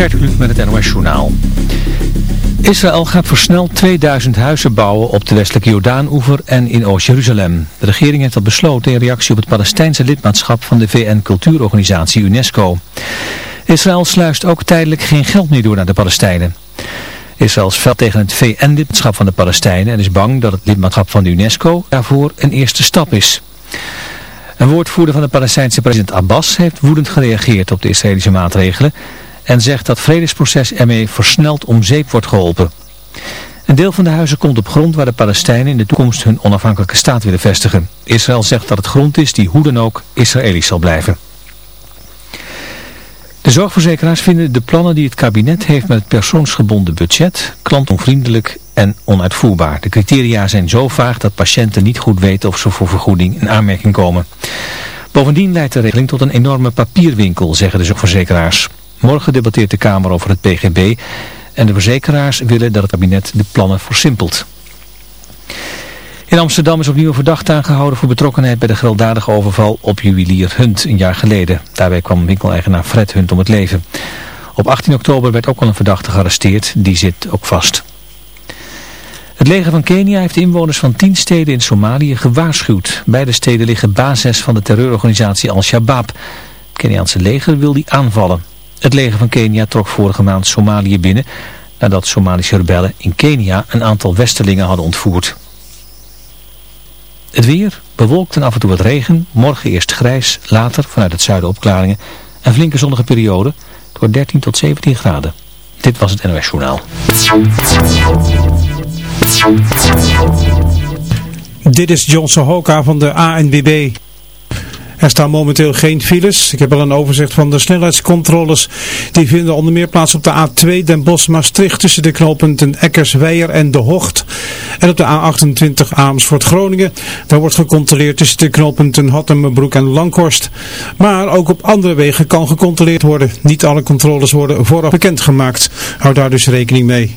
Gert met het NOS Journaal. Israël gaat versneld 2000 huizen bouwen op de westelijke Jordaan-oever en in Oost-Jeruzalem. De regering heeft dat besloten in reactie op het Palestijnse lidmaatschap van de VN-cultuurorganisatie UNESCO. Israël sluist ook tijdelijk geen geld meer door naar de Palestijnen. Israël is fel tegen het VN-lidmaatschap van de Palestijnen en is bang dat het lidmaatschap van de UNESCO daarvoor een eerste stap is. Een woordvoerder van de Palestijnse president Abbas heeft woedend gereageerd op de Israëlische maatregelen en zegt dat vredesproces ermee versneld om zeep wordt geholpen. Een deel van de huizen komt op grond waar de Palestijnen in de toekomst hun onafhankelijke staat willen vestigen. Israël zegt dat het grond is die hoe dan ook Israëlisch zal blijven. De zorgverzekeraars vinden de plannen die het kabinet heeft met het persoonsgebonden budget klantonvriendelijk en onuitvoerbaar. De criteria zijn zo vaag dat patiënten niet goed weten of ze voor vergoeding in aanmerking komen. Bovendien leidt de regeling tot een enorme papierwinkel, zeggen de zorgverzekeraars. Morgen debatteert de Kamer over het PGB en de verzekeraars willen dat het kabinet de plannen versimpelt. In Amsterdam is opnieuw verdacht aangehouden voor betrokkenheid bij de gewelddadige overval op juwelier Hunt een jaar geleden. Daarbij kwam winkeleigenaar Fred Hunt om het leven. Op 18 oktober werd ook al een verdachte gearresteerd, die zit ook vast. Het leger van Kenia heeft inwoners van tien steden in Somalië gewaarschuwd. Beide steden liggen basis van de terreurorganisatie Al-Shabaab. Het Keniaanse leger wil die aanvallen. Het leger van Kenia trok vorige maand Somalië binnen nadat Somalische rebellen in Kenia een aantal westerlingen hadden ontvoerd. Het weer, bewolkt en af en toe wat regen, morgen eerst grijs, later vanuit het zuiden opklaringen en flinke zonnige periode door 13 tot 17 graden. Dit was het NOS Journaal. Dit is John Sohoka van de ANWB. Er staan momenteel geen files. Ik heb al een overzicht van de snelheidscontroles. Die vinden onder meer plaats op de A2 Den Bosch-Maastricht tussen de knooppunten Eckersweijer en De Hocht. En op de A28 Amersfoort-Groningen. Daar wordt gecontroleerd tussen de knooppunten Hattemerbroek en Langhorst. Maar ook op andere wegen kan gecontroleerd worden. Niet alle controles worden vooraf bekendgemaakt. Houd daar dus rekening mee.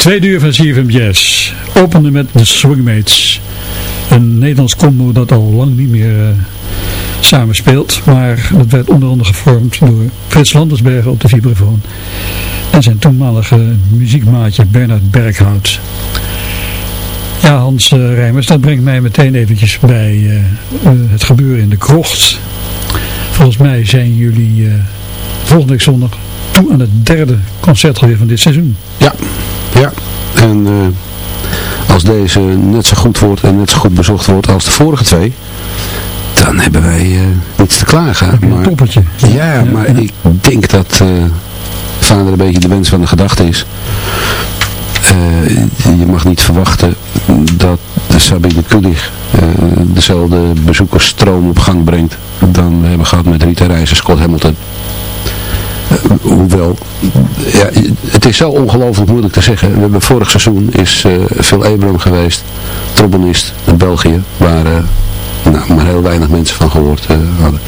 Tweede uur van CFM Jazz opende met de Swingmates. Een Nederlands combo dat al lang niet meer uh, samenspeelt. Maar dat werd onder andere gevormd door Frits Landersbergen op de vibrafoon. En zijn toenmalige muziekmaatje Bernard Berghout. Ja, Hans uh, Rijmers, dat brengt mij meteen eventjes bij uh, het gebeuren in de krocht. Volgens mij zijn jullie volgende week zondag toe aan het derde concert weer van dit seizoen. Ja, ja. En uh, als deze net zo goed wordt en net zo goed bezocht wordt als de vorige twee, dan hebben wij uh, niets te klagen. Maar, een toppertje. Ja, ja maar ja. ik denk dat uh, vader een beetje de wens van de gedachte is. je mag niet verwachten dat de Sabine Kudig dezelfde bezoekersstroom op gang brengt dan we hebben gehad met Rita en Scott Hamilton. Hoewel, ja, het is zo ongelooflijk moeilijk te zeggen. We hebben vorig seizoen is uh, Phil Abram geweest, trombonist in België, waar uh, nou, maar heel weinig mensen van gehoord hadden.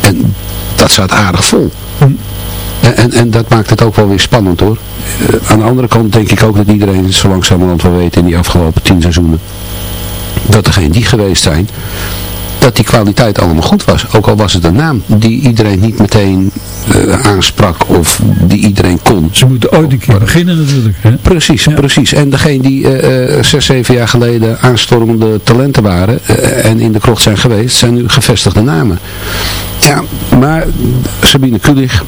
En dat zat aardig vol. En, en, en, dat maakt het ook wel weer spannend hoor. aan de andere kant denk ik ook dat iedereen zo langzamerhand wel weet in die afgelopen tien seizoenen. Dat degenen die geweest zijn, dat die kwaliteit allemaal goed was. Ook al was het een naam die iedereen niet meteen uh, aansprak of die iedereen kon. Ze moeten ooit een keer beginnen natuurlijk. Hè? Precies, ja. precies. En degene die uh, zes, zeven jaar geleden aanstormende talenten waren en in de krocht zijn geweest, zijn nu gevestigde namen. Ja, maar Sabine Kudig,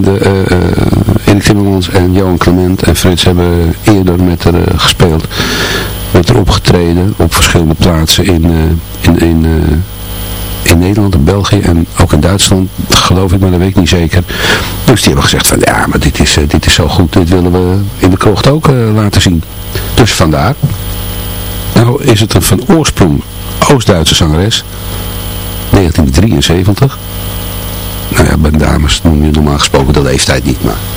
de, Erik Timmermans en Johan Clement en Frits hebben eerder met haar gespeeld haar opgetreden op verschillende plaatsen in, uh, in, in, uh, in Nederland, in België en ook in Duitsland, geloof ik, maar dat weet ik niet zeker. Dus die hebben gezegd van ja, maar dit is, uh, dit is zo goed, dit willen we in de krocht ook laten zien. Dus vandaar. Nou is het een van oorsprong Oost-Duitse zangeres, 1973. Nou ja, bij dames noem je normaal gesproken de leeftijd niet, maar...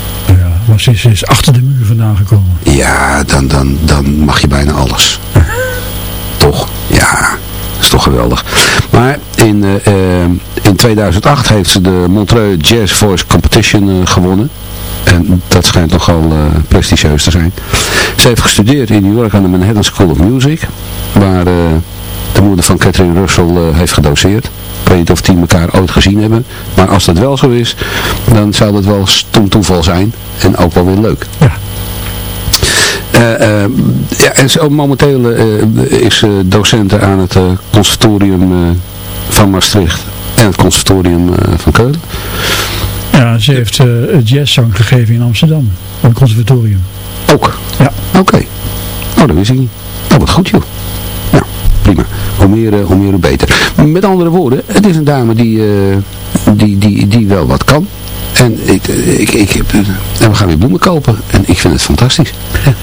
Maar ze is, achter de muur vandaan gekomen. Ja, dan, dan, dan mag je bijna alles. toch? Ja, dat is toch geweldig. Maar in, uh, in 2008 heeft ze de Montreux Jazz Voice Competition uh, gewonnen. En dat schijnt nogal uh, prestigieus te zijn. Ze heeft gestudeerd in New York aan de Manhattan School of Music. Waar de moeder van Catherine Russell heeft gedoseerd. Ik weet niet of die elkaar ooit gezien hebben. Maar als dat wel zo is, dan zou dat wel stom toeval zijn. En ook wel weer leuk. Ja. Uh, uh, ja, en zo momenteel uh, is docent aan het conservatorium van Maastricht en het conservatorium van Keulen. Ja, ze heeft jazzzang gegeven in Amsterdam, op het conservatorium. Ook? Ja. Oké. Okay. Oh, dat wist ik niet. Oh, wat goed joh. Prima. Hoe meer, hoe meer hoe beter. Met andere woorden, het is een dame die, die, die, die wel wat kan. En ik, ik, ik heb, en we gaan weer bloemen kopen. En ik vind het fantastisch. Ja.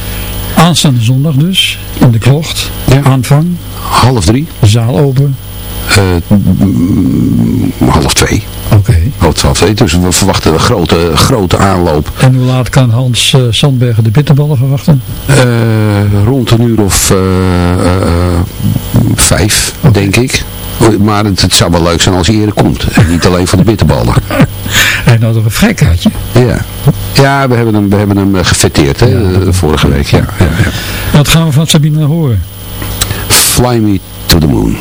Aanstaande zondag dus, in de klocht. Ja. Aanvang. Half drie. Zaal open. Uh, half twee. Oké. Okay. Half twee, dus we verwachten een grote, grote aanloop. En hoe laat kan Hans uh, Sandbergen de bitterballen verwachten? Uh, rond een uur of vijf, okay. denk ik. Maar het, het, zou wel leuk zijn als hij eerder komt. En niet alleen voor de bitterballen. Hij had nog een vrijkaartje. Ja. Ja, we hebben hem, we hebben hem gefeteerd hè, ja. vorige week. Ja, ja, ja. Wat gaan we van Sabine horen? Fly Me to the Moon.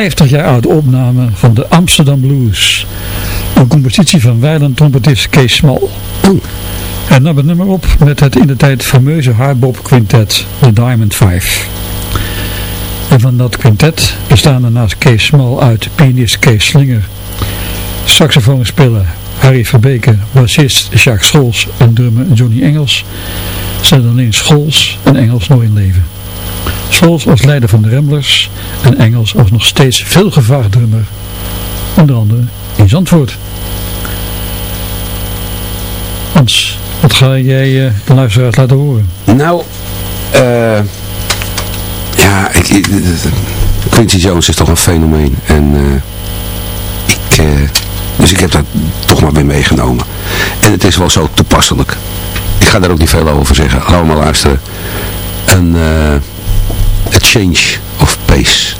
50 jaar oude opname van de Amsterdam Blues. Een compositie van wijland trompetist Kees Smal. En nam het nummer op met het in de tijd fameuze hardbop quintet, The Diamond Five. En van dat quintet bestaan naast Kees Smal uit pianist Kees Slinger, saxofoonspeler Harry Verbeke, bassist Jacques Scholz en drummer Johnny Engels, zijn alleen Scholz en Engels nog in leven. Scholz als leider van de Ramblers en Engels als nog steeds veel gevraagd drummer, onder andere in Zandvoort. Hans, wat ga jij uh, de luisteraars laten horen? Nou, eh... ja, ik, Quincy Jones is toch een fenomeen. En uh, ik, uh, dus ik heb dat toch maar weer meegenomen. En het is wel zo toepasselijk. Ik ga daar ook niet veel over zeggen. Allemaal luisteren. Uh, a change of space.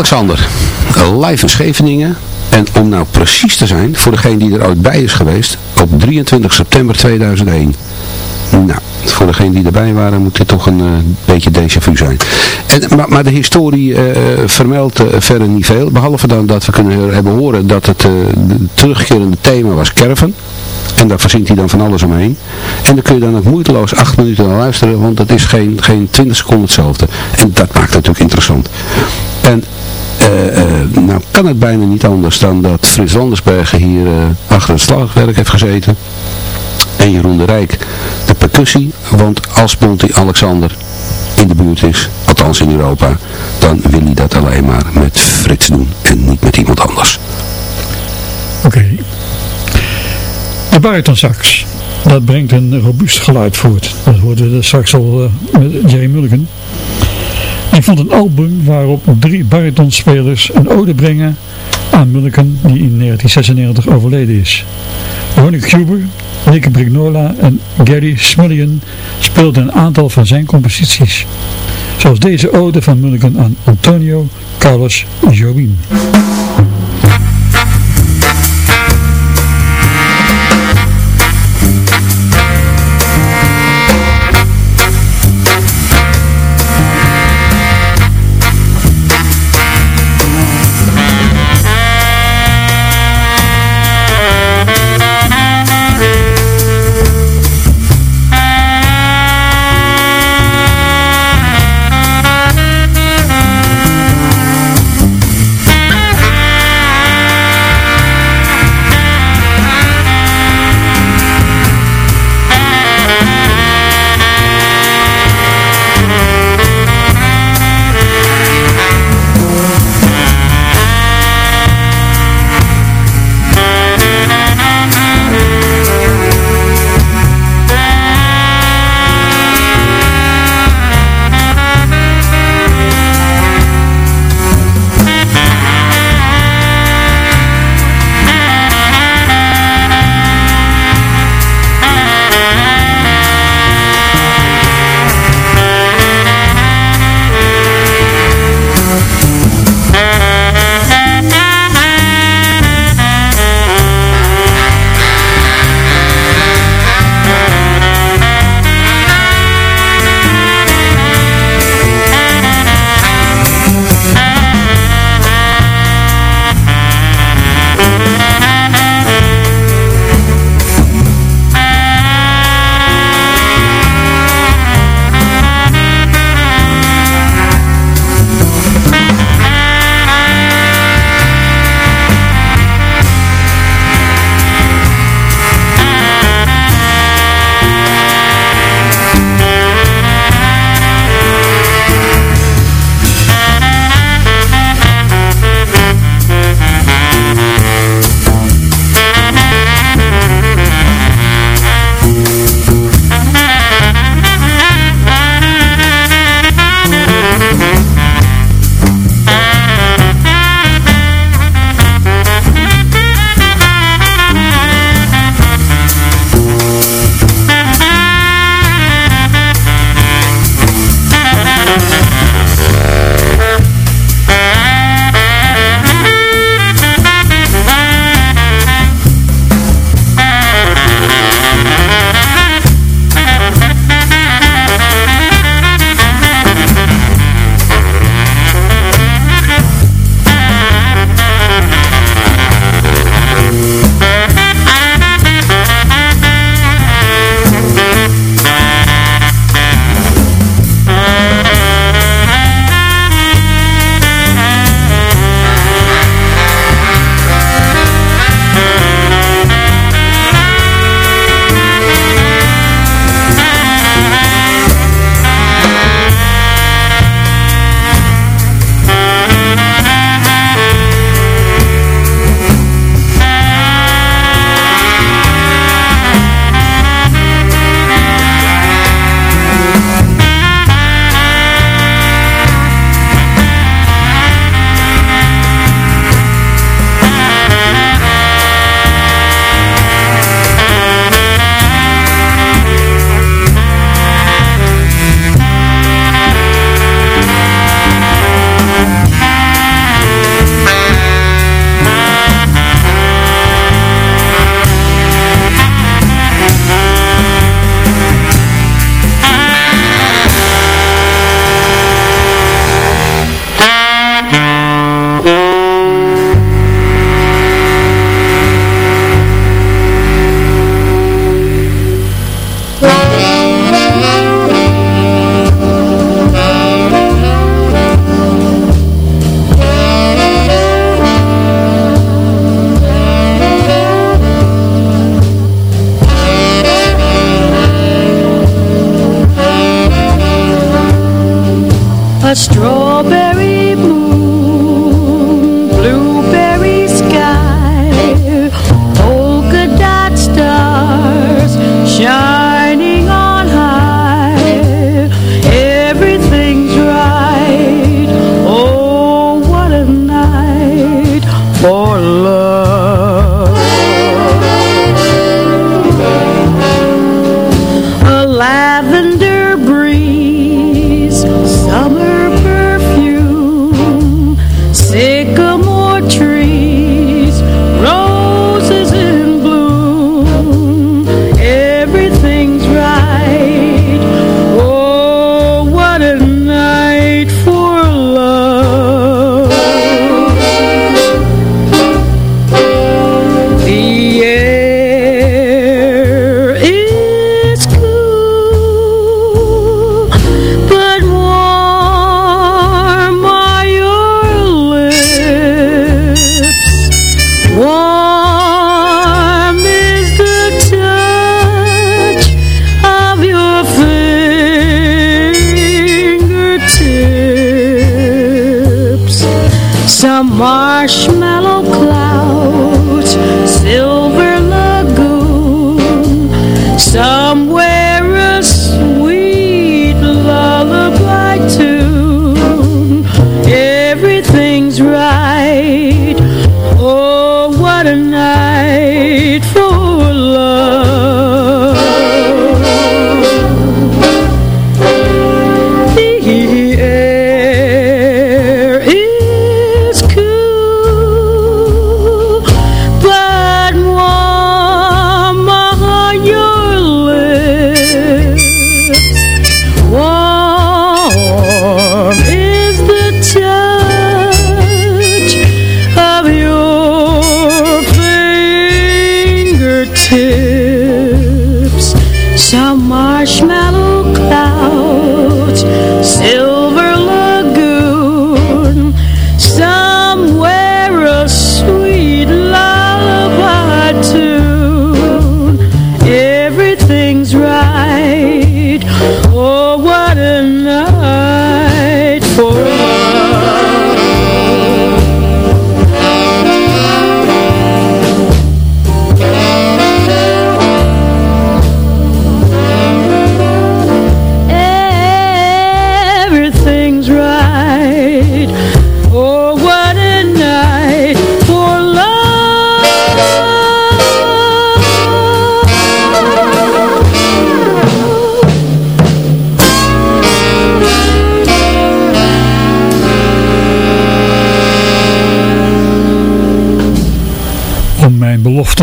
Alexander, live in Scheveningen. En om nou precies te zijn, voor degene die er ooit bij is geweest, op 23 september 2001. Nou, voor degene die erbij waren moet dit toch een uh, beetje déjà vu zijn. En, maar, maar de historie uh, vermeldt verder niet veel. Behalve dan dat we kunnen hebben horen dat het terugkerende thema was kerven. En daar verzint hij dan van alles omheen. En dan kun je dan ook moeiteloos acht minuten naar luisteren, want dat is geen, geen 20 seconden hetzelfde. En dat maakt het natuurlijk interessant. En nou kan het bijna niet anders dan dat Frits Landersbergen hier achter het slagwerk heeft gezeten en Jeroen de Rijk de percussie. Want als Monty Alexander in de buurt is, althans in Europa, dan wil hij dat alleen maar met Frits doen en niet met iemand anders. Oké. Okay. De baritonsax, dat brengt een robuust geluid voort. Dat hoorden we straks al met Jerry Mulligan. Ik vond een album waarop drie baritonspelers een ode brengen aan Mulligan die in 1996 overleden is. Ronnie Cuber, Nick Brignola en Gary Smullian speelden een aantal van zijn composities. Zoals deze ode van Mulligan aan Antonio Carlos Jobim.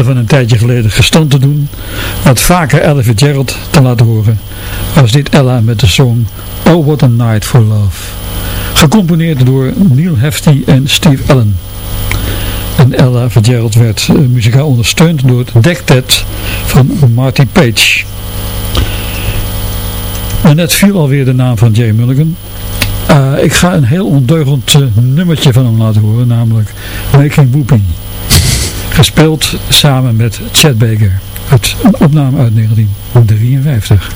Van een tijdje geleden gestand te doen, wat vaker Ella Fitzgerald te laten horen, was dit Ella met de song Oh What a Night for Love. Gecomponeerd door Neil Hefti en Steve Allen. En Ella Fitzgerald werd eh, muzikaal ondersteund door het dektet van Marty Page. En net viel alweer de naam van Jay Mulligan. Eh, ik ga een heel ondeugend eh, nummertje van hem laten horen, namelijk Making Whoopie gespeeld samen met Chad Baker. Uit een opname uit 1953.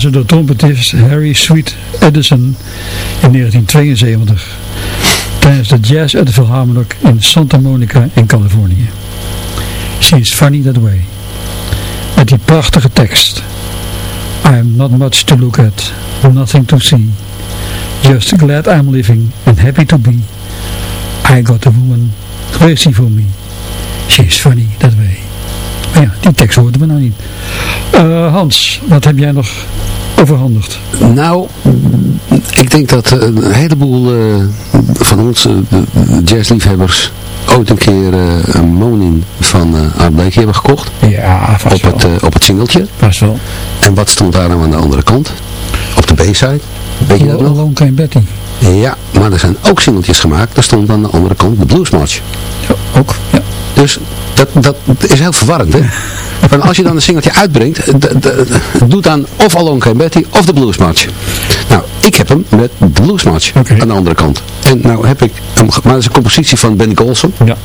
Geblazen door trompetist Harry Sweet Edison in 1972 tijdens de Jazz at the Philharmonic in Santa Monica in Californië. She's funny that way. Met die prachtige tekst. I'm not much to look at, nothing to see. Just glad I'm living and happy to be. I got a woman crazy for me. She's funny that way. Maar ja, die tekst hoorden we nou niet. Uh, Hans, wat heb jij nog overhandigd? Nou, ik denk dat eh, een heleboel eh, van ons uh, jazzliefhebbers ooit een keer een Monin van uh, Art Blakey hebben gekocht. Ja, vast op wel. Het, op het singeltje. Vast wel. En wat stond daar nou aan de andere kant? Op de B-side. Weet je dat nog? Alone Came Betty. Ja, maar er zijn ook singeltjes gemaakt. Daar stond aan de andere kant de Blues March. Ja, ook. Ja. Dus dat, dat is heel verwarrend, hè? Want als je dan een singeltje uitbrengt, doe dan of Alone Came Betty of de Blues March. Nou, ik heb hem met de Blues March Oké. aan de andere kant. En nou heb ik hem, maar dat is een compositie van Benny Golson. Ja.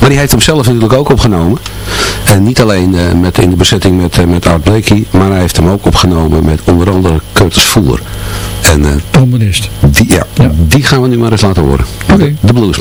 Maar die heeft hem zelf natuurlijk ook opgenomen. En niet alleen eh, met, in de bezetting met, eh, met Art Blakey, maar hij heeft hem ook opgenomen met onder andere Curtis Fuller. En eh, Trombonist. die, ja, Ja. die gaan we nu maar eens laten horen. Oké. De Blues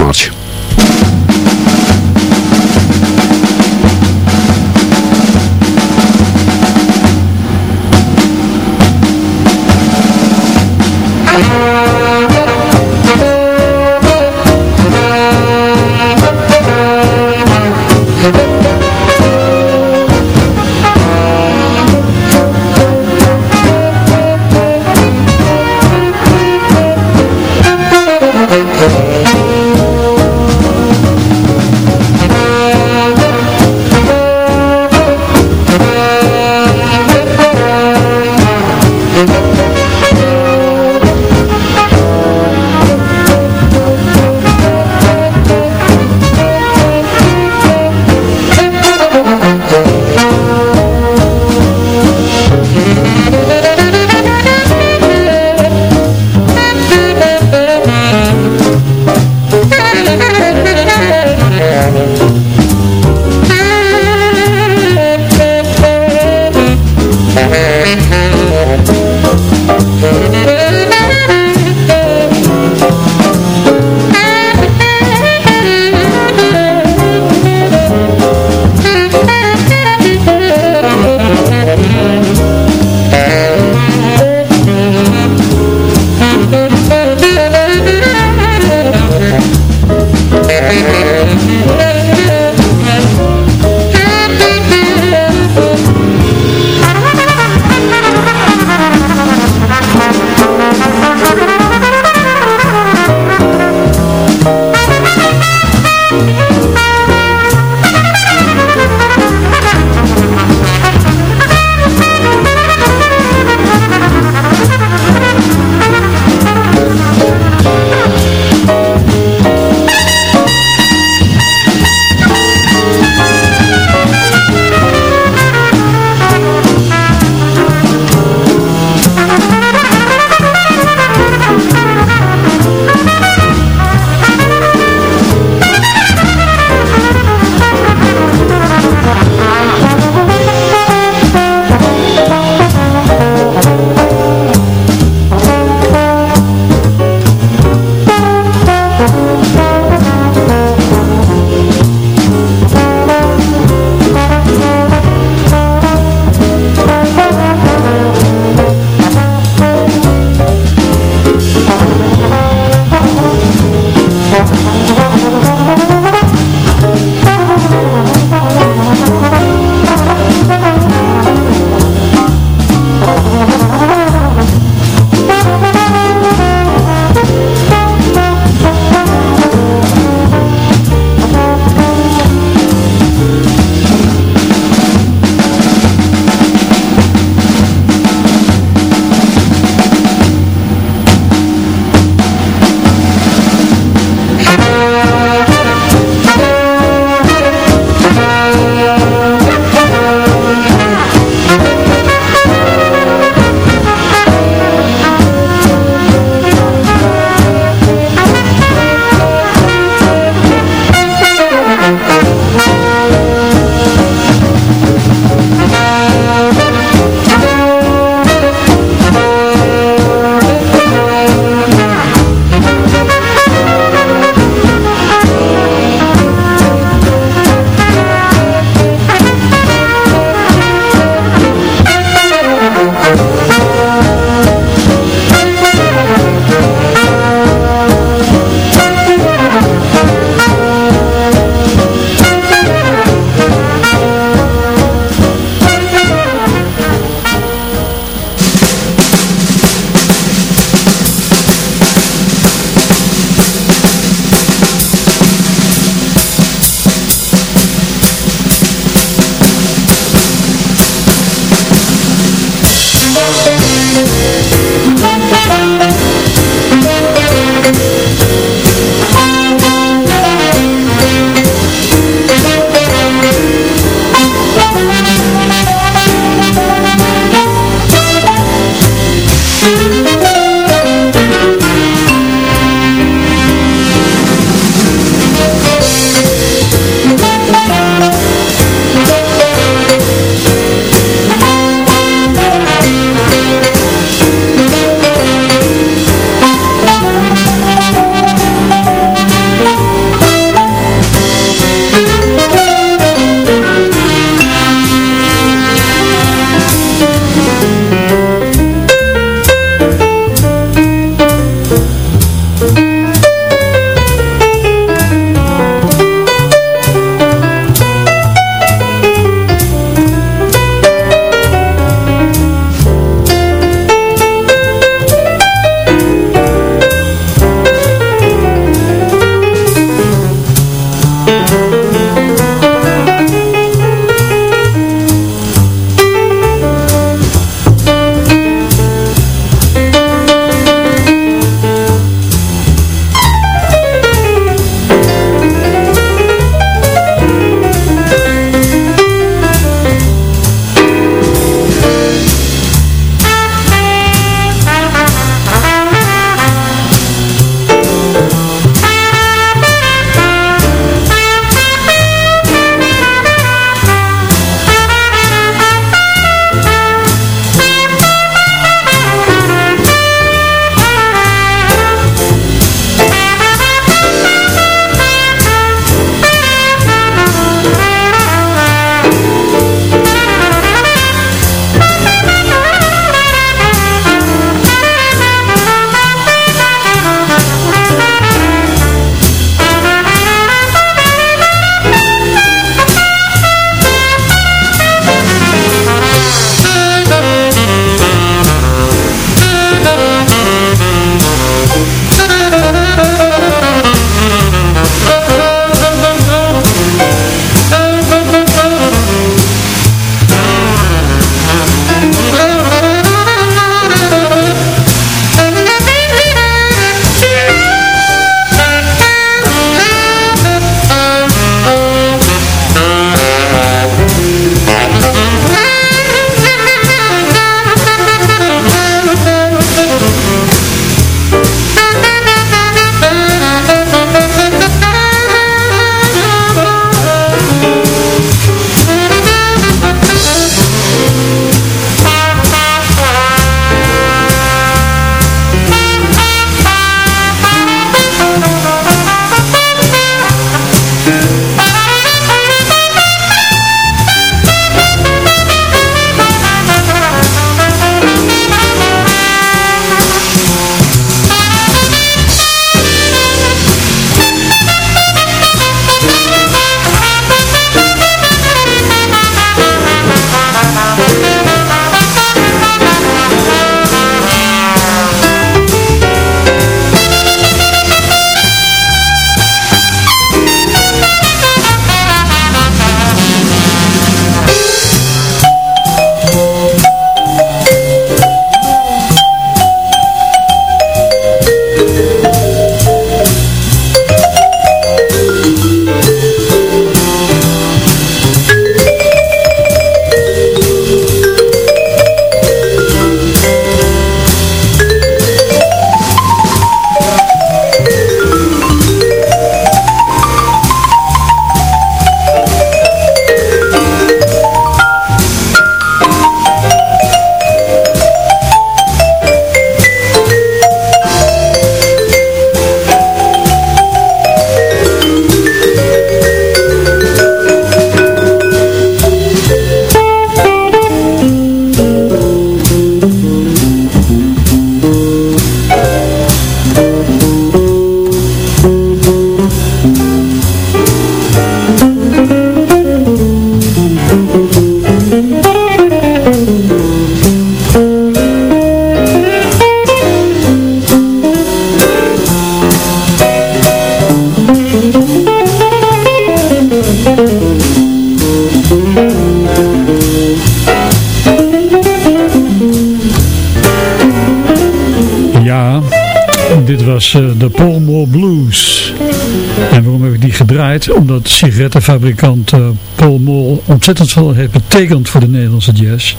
Omdat sigarettenfabrikant uh, Paul Mol ontzettend veel heeft betekend voor de Nederlandse jazz.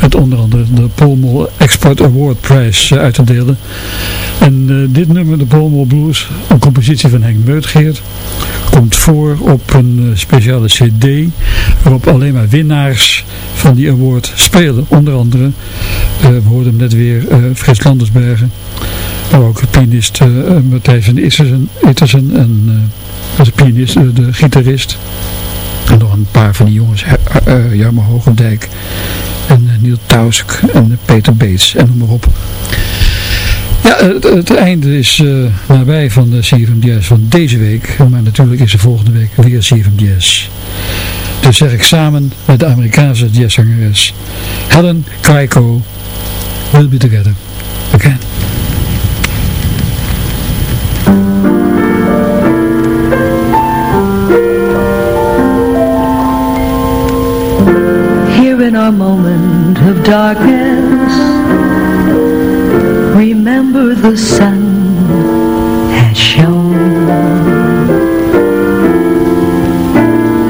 Met onder andere de Paul Mol Export Award Prize uh, uit te delen. En dit nummer, de Paul Mol Blues, een compositie van Henk Meutgeert, komt voor op een speciale cd waarop alleen maar winnaars van die award spelen. Onder andere, we hoorden hem net weer, Frits Landersbergen. Maar ook pianist Matthijs van Ittersen en de pianist, uh, de gitarist. En nog een paar van die jongens, uh, Jarmo Hogendijk en Niel Tausk en Peter Beets en noem maar op. Ja, het, einde is uh, nabij van de CFM Jazz van deze week. Maar natuurlijk is er volgende week weer CFM Jazz. Dus zeg ik samen met de Amerikaanse jazzzangeres Helen Kaiko, We'll be together again. Our moment of darkness. Remember the sun has shone.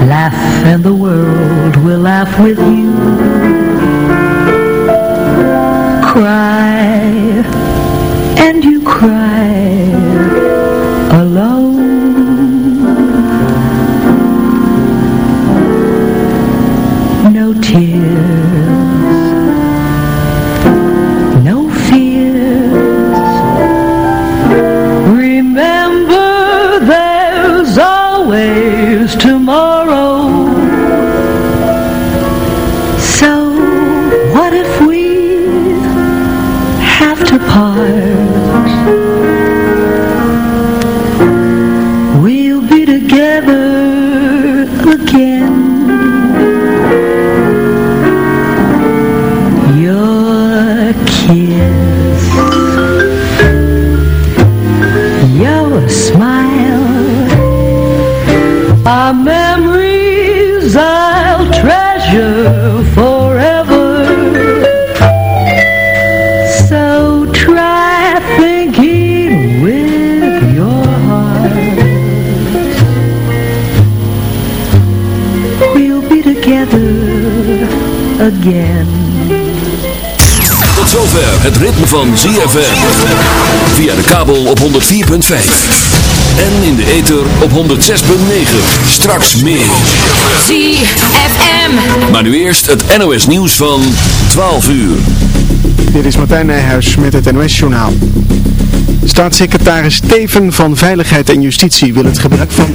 Laugh and the world will laugh with you again Tot zover het ritme van ZFM. Via de kabel op 104.5. En in de ether op 106.9. Straks meer. ZFM. Maar nu eerst het NOS nieuws van 12 uur. Dit is Martijn Nijhuis met het NOS-journaal. Staatssecretaris Steven van Veiligheid en Justitie wil het gebruik van.